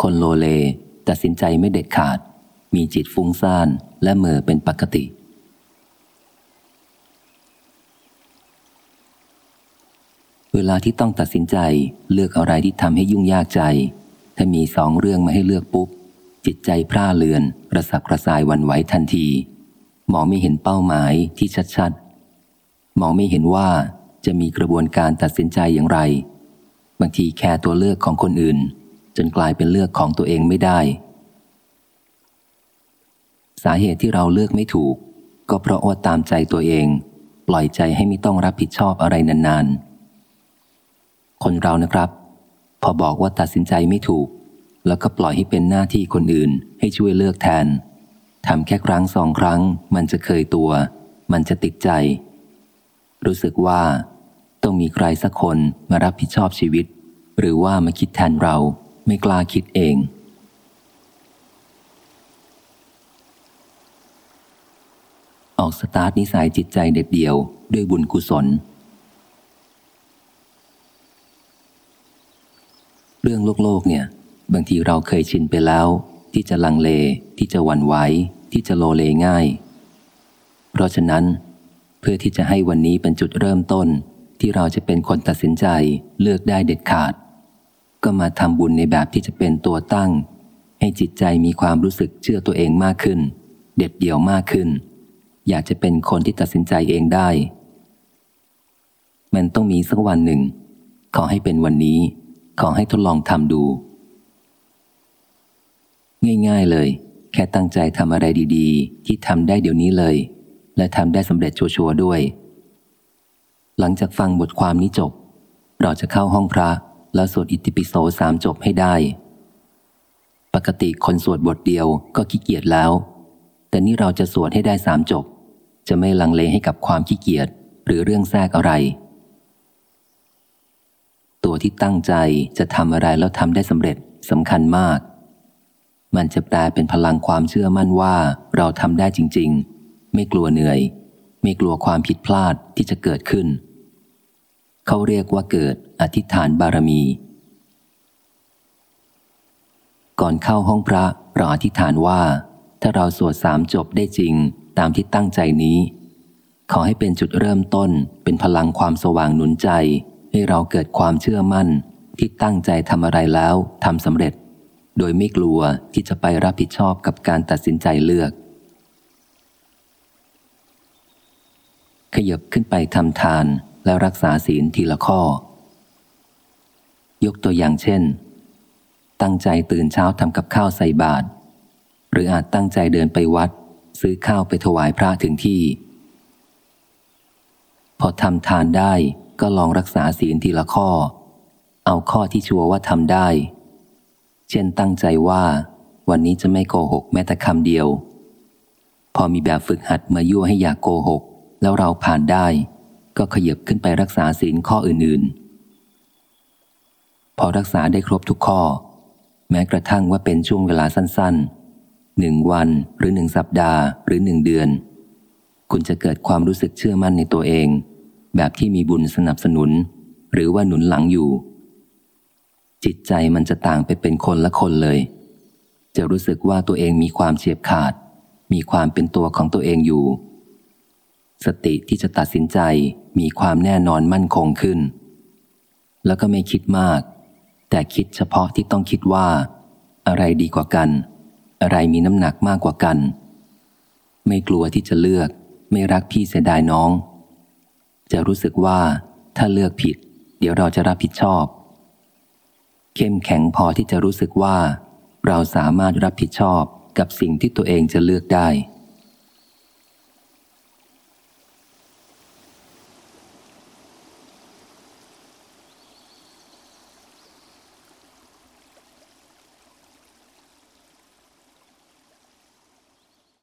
คนโลเลตัดสินใจไม่เด็ดขาด มีจิตฟุ้งซ่านและเมื่อเป็นปกติ เวลาที่ต้องตัดสินใจเลือกอะไรที่ทำให้ยุ่งยากใจ ถ้ามีสองเรื่องมาให้เลือกปุ๊บ จิตใจพร่าเลือนกระสับกระส่ายวันไหวทันที มองไม่เห็นเป้าหมายที่ชัดๆ มองไม่เห็นว่าจะมีกระบวนการตัดสินใจอย่างไร บางทีแค่ตัวเลือกของคนอื่น จนกลายเป็นเลือกของตัวเองไม่ได้ สาเหตุที่เราเลือกไม่ถูก ก็เพราะว่าตามใจตัวเอง ปล่อยใจให้ไม่ต้องรับผิดชอบอะไรนานๆ คนเรานะครับ พอบอกว่าตัดสินใจไม่ถูก แล้วก็ปล่อยให้เป็นหน้าที่คนอื่น ให้ช่วยเลือกแทนทำแค่ครั้งสองครั้ง มันจะเคยตัว มันจะติดใจ รู้สึกว่า ต้องมีใครสักคนมารับผิดชอบชีวิต หรือว่ามาคิดแทนเรา ไม่กล้าคิดเอง ออกสตาร์ทนิสัยจิตใจเด็ดเดี่ยว ด้วยบุญกุศล เรื่องโลกโลกเนี่ย บางทีเราเคยชินไปแล้ว ที่จะลังเล ที่จะวันไหวที่จะโลเลง่าย เพราะฉะนั้น เพื่อที่จะให้วันนี้เป็นจุดเริ่มต้นที่เราจะเป็นคนตัดสินใจเลือกได้เด็ดขาด ก็มาทำบุญในแบบที่จะเป็นตัวตั้ง ให้จิตใจมีความรู้สึกเชื่อตัวเองมากขึ้น เด็ดเดี่ยวมากขึ้น อยากจะเป็นคนที่ตัดสินใจเองได้ มันต้องมีสักวันหนึ่ง ขอให้เป็นวันนี้ ขอให้ทดลองทำดู ง่ายๆเลย แค่ตั้งใจทำอะไรดีๆ ที่ทำได้เดี๋ยวนี้เลย และทำได้สำเร็จชัวร์ๆด้วย หลังจากฟังบทความนี้จบ เราจะเข้าห้องพระ แล้วสวดอิติปิโสสามจบให้ได้ ปกติคนสวดบทเดียวก็ขี้เกียจแล้ว แต่นี่เราจะสวดให้ได้สามจบ จะไม่ลังเลให้กับความขี้เกียจหรือเรื่องแทรกอะไร ตัวที่ตั้งใจจะทำอะไรแล้วทำได้สำเร็จสำคัญมาก มันจะแปลเป็นพลังความเชื่อมั่นว่าเราทำได้จริง ๆ ไม่กลัวเหนื่อย ไม่กลัวความผิดพลาดที่จะเกิดขึ้น เขาเรียกว่าเกิดอธิษฐานบารมี ก่อนเข้าห้องพระเราอธิษฐานว่า ถ้าเราสวดสามจบได้จริงตามที่ตั้งใจนี้ ขอให้เป็นจุดเริ่มต้นเป็นพลังความสว่างหนุนใจ ให้เราเกิดความเชื่อมั่น ที่ตั้งใจทำอะไรแล้วทำสำเร็จ โดยไม่กลัวที่จะไปรับผิดชอบกับการตัดสินใจเลือก ขยับขึ้นไปทำทาน และรักษาศีลทีละข้อ ยกตัวอย่างเช่น ตั้งใจตื่นเช้าทำกับข้าวใส่บาตรหรืออาจตั้งใจเดินไปวัด ซื้อข้าวไปถวายพระถึงที่ พอทำทานได้ก็ลองรักษาศีลทีละข้อ เอาข้อที่ชัวร์ว่าทำได้ เช่นตั้งใจว่า วันนี้จะไม่โกหกแม้แต่คำเดียว พอมีแบบฝึกหัดมายั่วให้อยากโกหก แล้วเราผ่านได้ ก็ขยับขึ้นไปรักษาศีลข้ออื่นๆ พอรักษาได้ครบทุกข้อ แม้กระทั่งว่าเป็นช่วงเวลาสั้นๆหนึ่งวันหรือหนึ่งสัปดาห์ หรือหนึ่งเดือน คุณจะเกิดความรู้สึกเชื่อมั่นในตัวเอง แบบที่มีบุญสนับสนุน หรือว่าหนุนหลังอยู่ จิตใจมันจะต่างไปเป็นคนละคนเลย จะรู้สึกว่าตัวเองมีความเฉียบขาด มีความเป็นตัวของตัวเองอยู่สติที่จะตัดสินใจ มีความแน่นอนมั่นคงขึ้น แล้วก็ไม่คิดมาก แต่คิดเฉพาะที่ต้องคิดว่า อะไรดีกว่ากัน อะไรมีน้ำหนักมากกว่ากัน ไม่กลัวที่จะเลือก ไม่รักพี่เสียดายน้อง จะรู้สึกว่าถ้าเลือกผิด เดี๋ยวเราจะรับผิดชอบ เข้มแข็งพอที่จะรู้สึกว่า เราสามารถรับผิดชอบกับสิ่งที่ตัวเองจะเลือกได้